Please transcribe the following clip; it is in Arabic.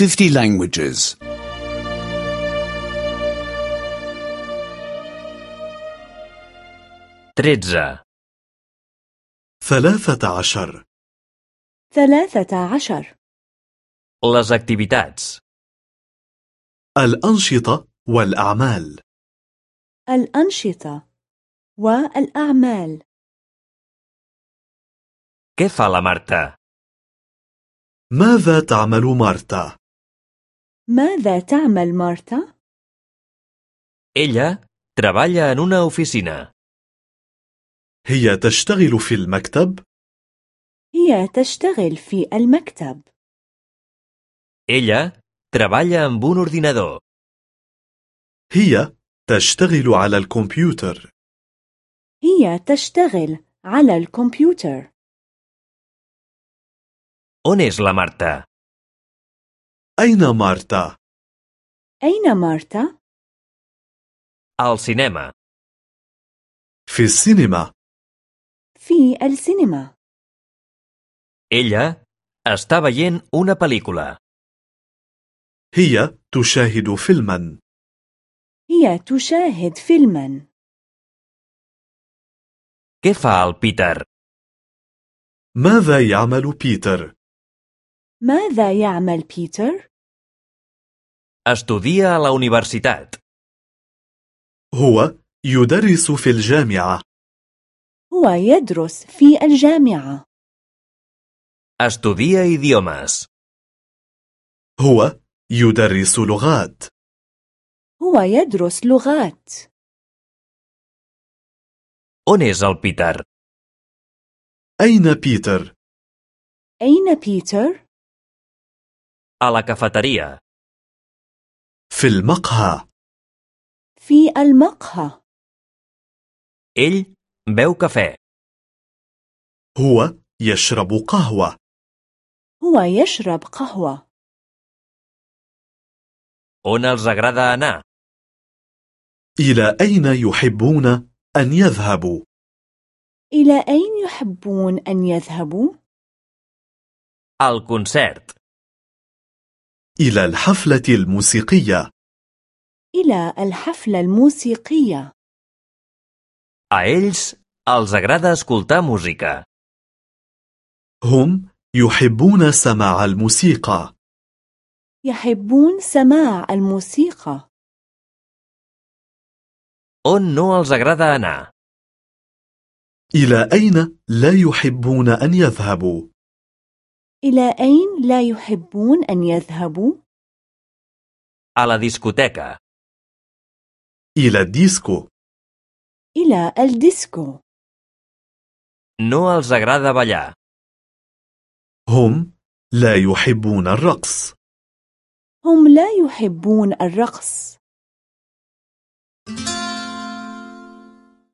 50 languages. 13. ثلاثة عشر ثلاثة عشر Les activitats. الأنشطة والأعمال الأنشطة والأعمال Què fa la Marta? ماذا تعمل مارتا؟ ماذا تعمل مارتا؟ Ella treballa en una oficina. هي تشتغل في المكتب هي تشتغل في المكتب Ella treballa amb un ordinador. هي تشتغل على الكمبيوتر هي تشتغل على الكمبيوتر On és la Marta? أين مارتا؟ أين مارتا؟ Al cinema. في السينما في السينما Ella està veient una pel·lícula. هي تشاهد فيلما هي تشاهد فيلما Què fa el Peter? ماذا يعمل بيتر؟ ماذا يعمل بيتر؟ Estudia a la universitat. هو يدرس في الجامعة هو يدرس في الجامعة Estudia idiomes. هو يدرس لغات هو يدرس لغات On és el Peter? أين بيتر؟ أين بيتر؟ A la cafeteria. في المقهى في المقهى Ell beu cafè. هو يشرب قهوة هو يشرب قهوة On els agrada anar? إلى أين يحبون أن يذهبوا؟ إلى أين يحبون أن يذهبوا؟ Al concert. إلى الحفلة الموسيقية إلى الحفلة الموسيقية A ells els agrada escoltar música. هم يحبون سماع الموسيقى يحبون سماع الموسيقى On no els agrada anar? إلى أين لا يحبون أن يذهبوا؟ إلى أين لا يحبون أن يذهبوا؟ A la discoteca. إلى الديسكو. إلى الديسكو. No els agrada ballar. هم لا يحبون الرقص. هم لا يحبون الرقص.